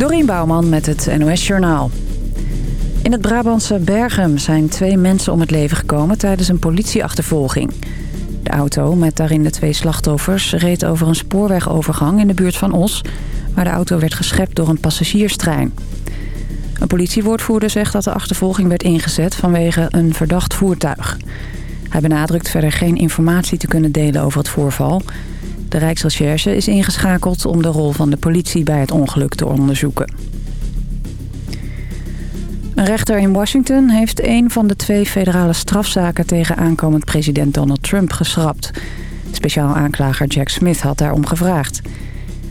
Dorien Bouwman met het NOS Journaal. In het Brabantse Berghem zijn twee mensen om het leven gekomen tijdens een politieachtervolging. De auto met daarin de twee slachtoffers reed over een spoorwegovergang in de buurt van Os... waar de auto werd geschept door een passagierstrein. Een politiewoordvoerder zegt dat de achtervolging werd ingezet vanwege een verdacht voertuig. Hij benadrukt verder geen informatie te kunnen delen over het voorval... De Rijksrecherche is ingeschakeld om de rol van de politie bij het ongeluk te onderzoeken. Een rechter in Washington heeft een van de twee federale strafzaken tegen aankomend president Donald Trump geschrapt. Speciaal aanklager Jack Smith had daarom gevraagd.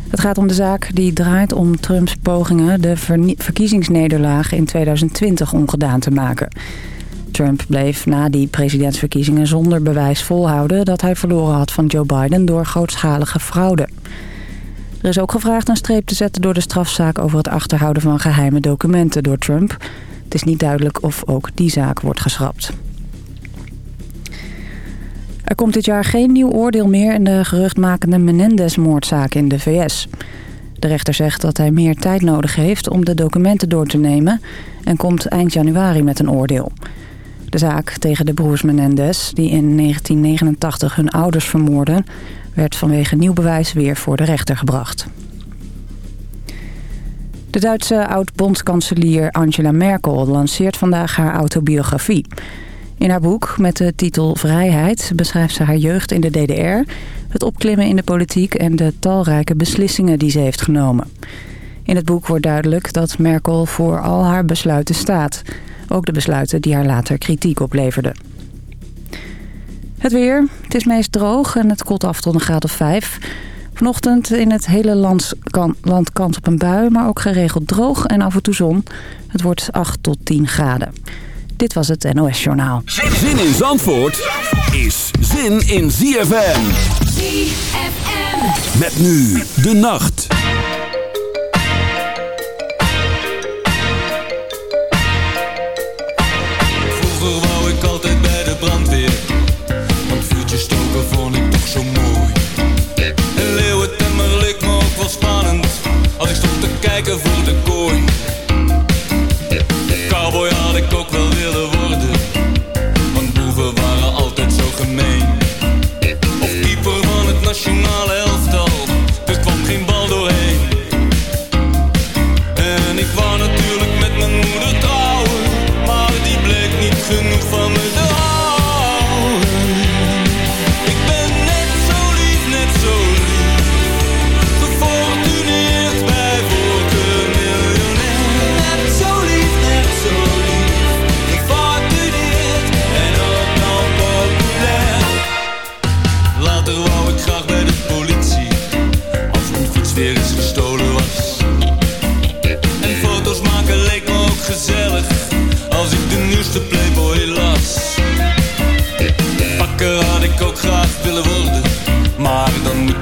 Het gaat om de zaak die draait om Trumps pogingen de verkiezingsnederlaag in 2020 ongedaan te maken. Trump bleef na die presidentsverkiezingen zonder bewijs volhouden... dat hij verloren had van Joe Biden door grootschalige fraude. Er is ook gevraagd een streep te zetten door de strafzaak... over het achterhouden van geheime documenten door Trump. Het is niet duidelijk of ook die zaak wordt geschrapt. Er komt dit jaar geen nieuw oordeel meer in de geruchtmakende Menendez-moordzaak in de VS. De rechter zegt dat hij meer tijd nodig heeft om de documenten door te nemen... en komt eind januari met een oordeel. De zaak tegen de broers Menendez, die in 1989 hun ouders vermoorden... werd vanwege nieuw bewijs weer voor de rechter gebracht. De Duitse oud-bondskanselier Angela Merkel lanceert vandaag haar autobiografie. In haar boek met de titel Vrijheid beschrijft ze haar jeugd in de DDR... het opklimmen in de politiek en de talrijke beslissingen die ze heeft genomen. In het boek wordt duidelijk dat Merkel voor al haar besluiten staat... Ook de besluiten die haar later kritiek opleverden. Het weer. Het is meest droog en het koelt af tot een graad of 5. Vanochtend in het hele land, kan, land kans op een bui, maar ook geregeld droog en af en toe zon. Het wordt 8 tot 10 graden. Dit was het NOS Journaal. Zin in Zandvoort is zin in ZFM. ZFM. Met nu de nacht. Wel vroeg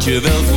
op. Of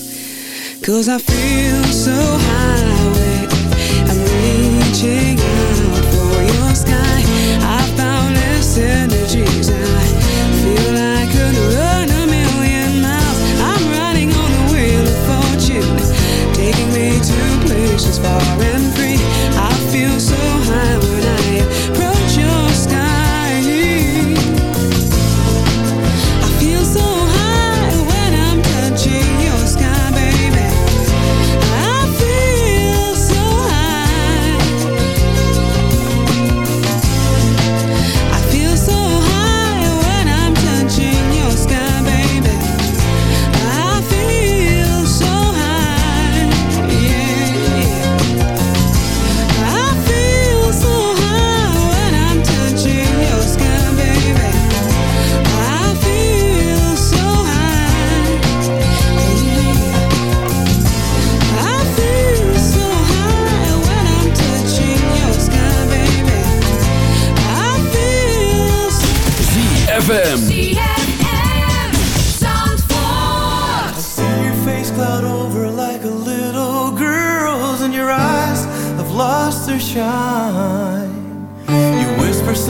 Cause I feel so high I'm reaching out for your sky. I found this energies. I feel I could run a million miles. I'm riding on the wheel of fortune Taking me to places far and free. I feel so high when I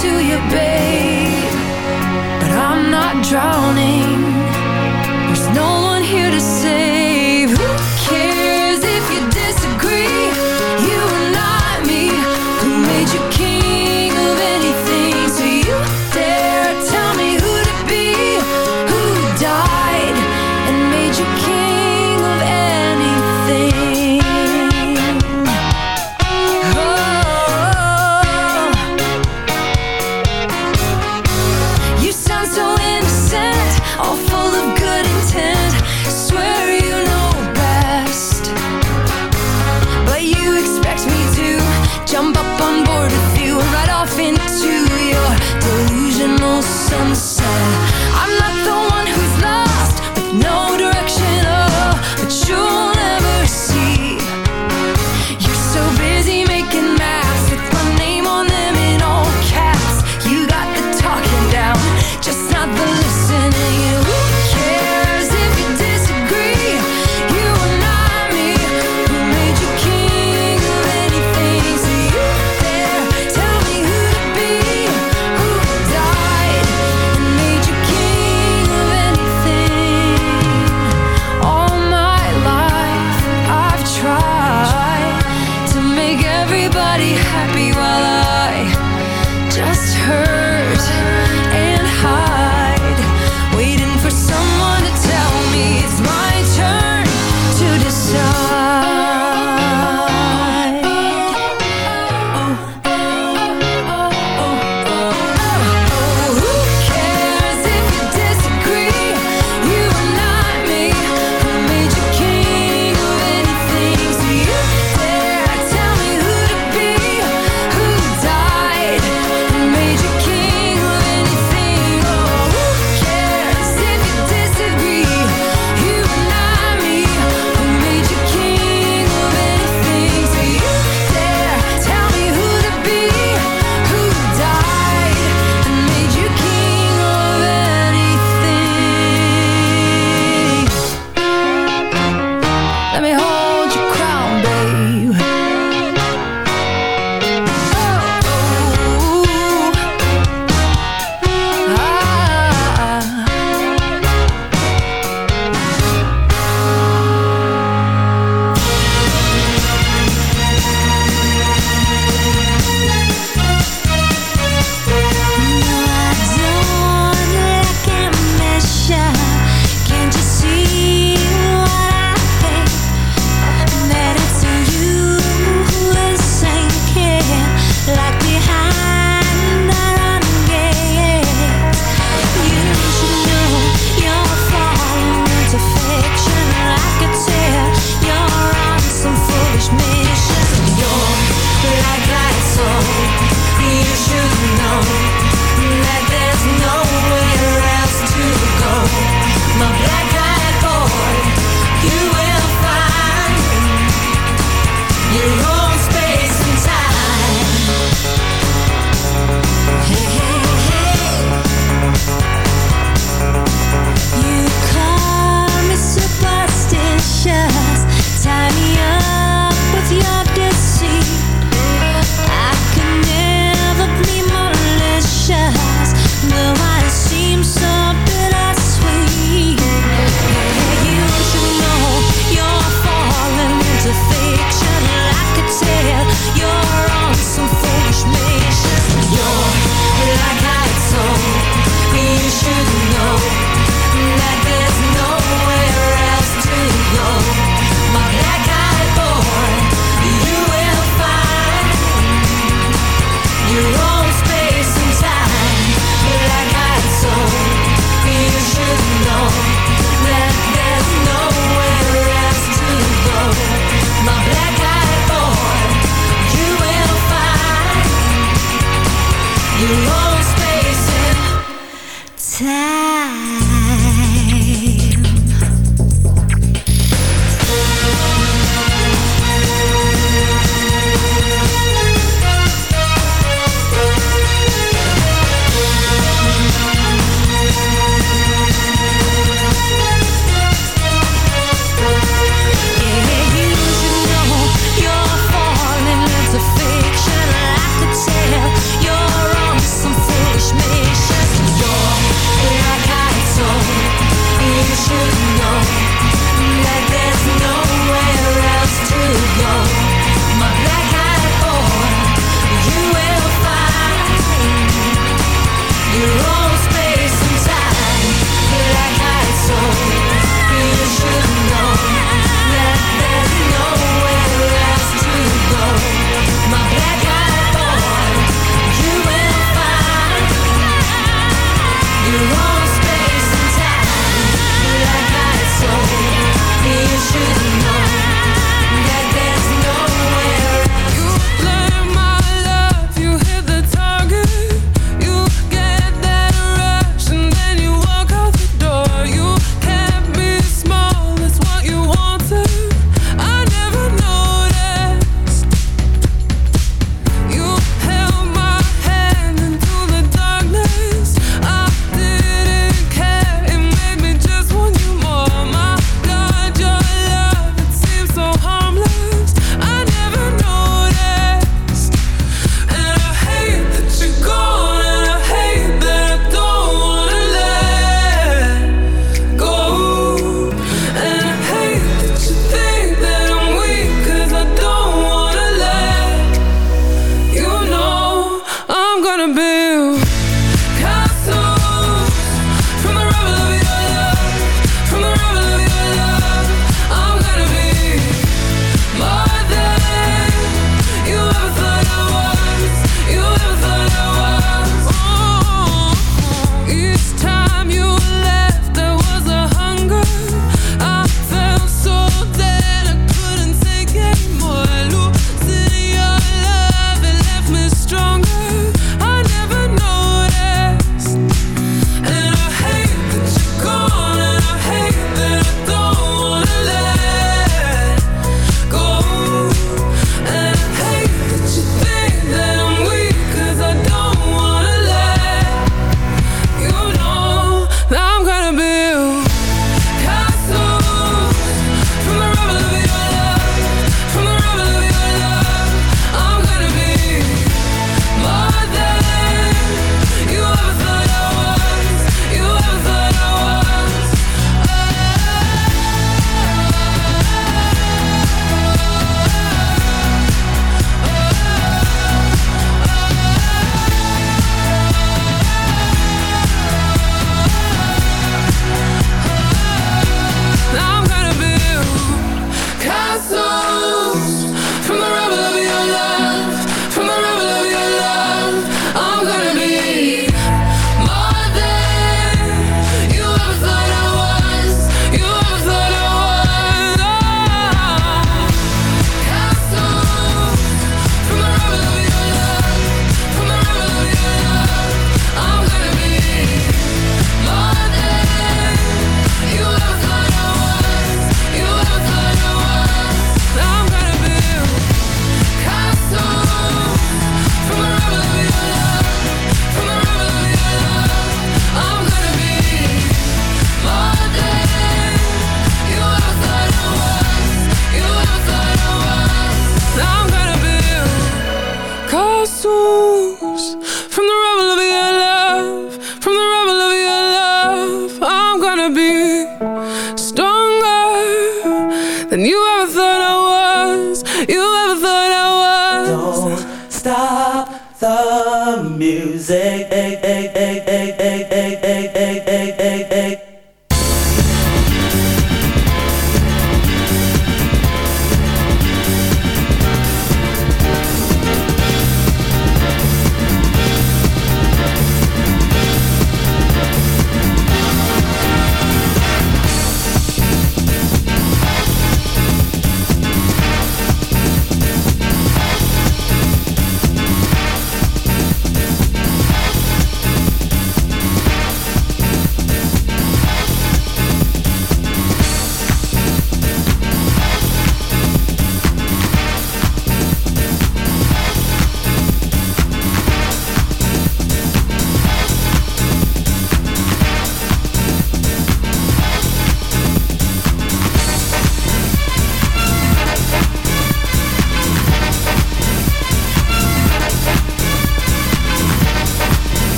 To you, babe,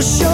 Surely